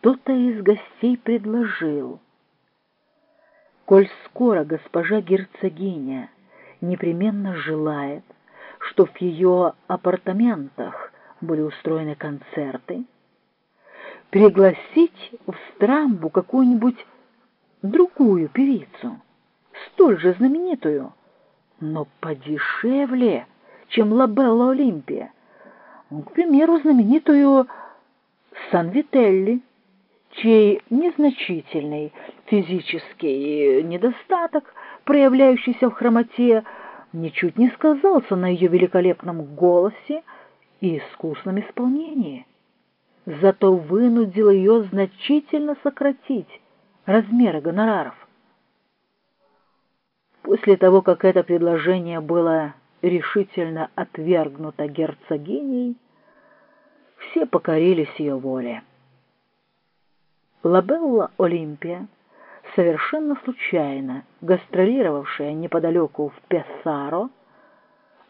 кто-то из гостей предложил. Коль скоро госпожа герцогиня непременно желает, чтоб в ее апартаментах были устроены концерты, пригласить в Страмбу какую-нибудь другую певицу, столь же знаменитую, но подешевле, чем Лабелла Олимпия, к примеру, знаменитую Сан-Вителли, чей незначительный физический недостаток, проявляющийся в хромоте, ничуть не сказался на ее великолепном голосе и искусном исполнении. Зато вынудил ее значительно сократить размеры гонораров. После того, как это предложение было решительно отвергнуто герцогиней, все покорились ее воле. Лабелла Олимпия, совершенно случайно гастролировавшая неподалеку в Пессаро,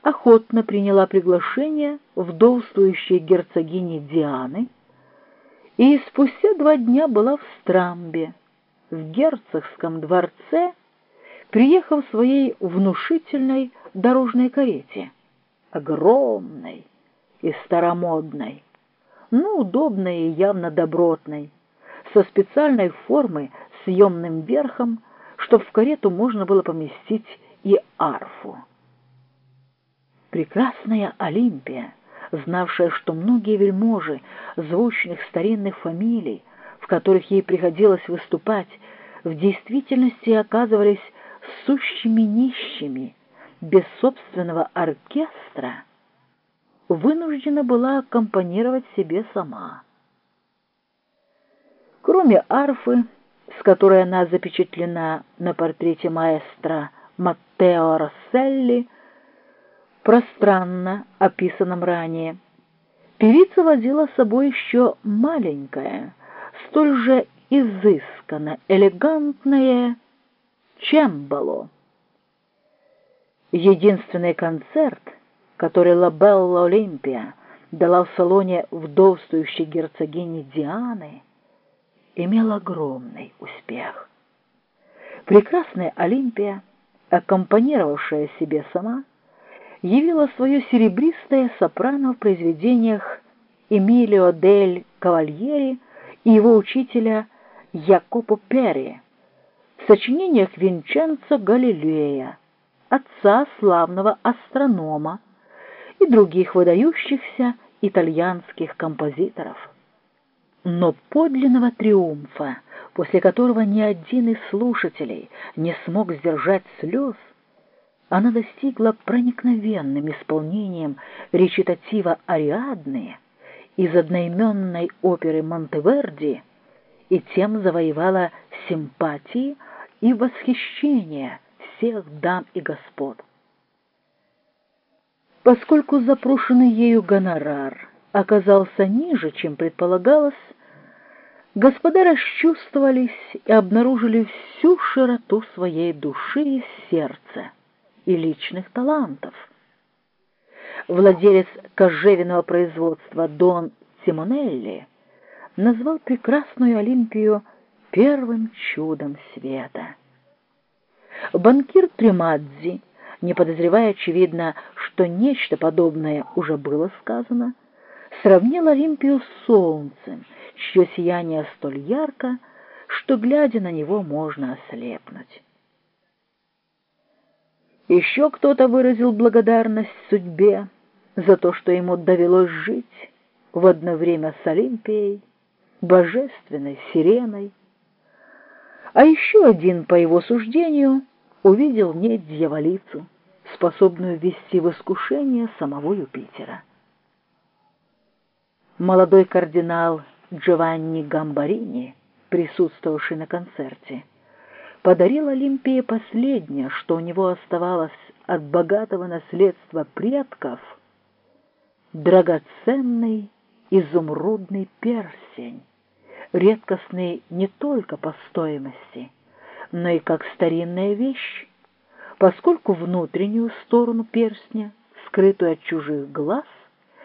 охотно приняла приглашение вдовствующей герцогини Дианы и спустя два дня была в Страмбе, в герцогском дворце, приехав в своей внушительной дорожной карете, огромной и старомодной, но удобной и явно добротной, со специальной формой съемным верхом, чтоб в карету можно было поместить и арфу. Прекрасная Олимпия, знавшая, что многие вельможи звучных старинных фамилий, в которых ей приходилось выступать, в действительности оказывались сущими нищими, без собственного оркестра, вынуждена была аккомпанировать себе сама. Кроме арфы, с которой она запечатлена на портрете маэстро Маттео Росселли, пространно описанном ранее, певица водила с собой еще маленькое, столь же изысканно элегантное чембало. Единственный концерт, который Лабелла Олимпия дала в салоне вдовствующей герцогини Дианы, имел огромный успех. Прекрасная Олимпия, аккомпанировавшая себе сама, явила свое серебристое сопрано в произведениях Эмилио дель Кавальери и его учителя Якопо Перри, в сочинениях Винченцо Галилея, отца славного астронома и других выдающихся итальянских композиторов. Но подлинного триумфа, после которого ни один из слушателей не смог сдержать слез, она достигла проникновенным исполнением речитатива «Ариадны» из одноименной оперы Монтеверди и тем завоевала симпатии и восхищение всех дам и господ. Поскольку запрошенный ею гонорар оказался ниже, чем предполагалось, господа расчувствовались и обнаружили всю широту своей души и сердца и личных талантов. Владелец кожевенного производства Дон Симонелли назвал прекрасную Олимпию первым чудом света. Банкир Тремадзи, не подозревая, очевидно, что нечто подобное уже было сказано, сравнил Олимпию с солнцем, чье сияние столь ярко, что, глядя на него, можно ослепнуть. Еще кто-то выразил благодарность судьбе за то, что ему довелось жить в одно время с Олимпией, божественной сиреной, а еще один, по его суждению, увидел в ней дьяволицу, способную ввести в искушение самого Юпитера. Молодой кардинал Джованни Гамбарини, присутствовавший на концерте, подарил Олимпии последнее, что у него оставалось от богатого наследства предков, драгоценный изумрудный перстень, редкостный не только по стоимости, но и как старинная вещь, поскольку внутреннюю сторону перстня, скрытую от чужих глаз,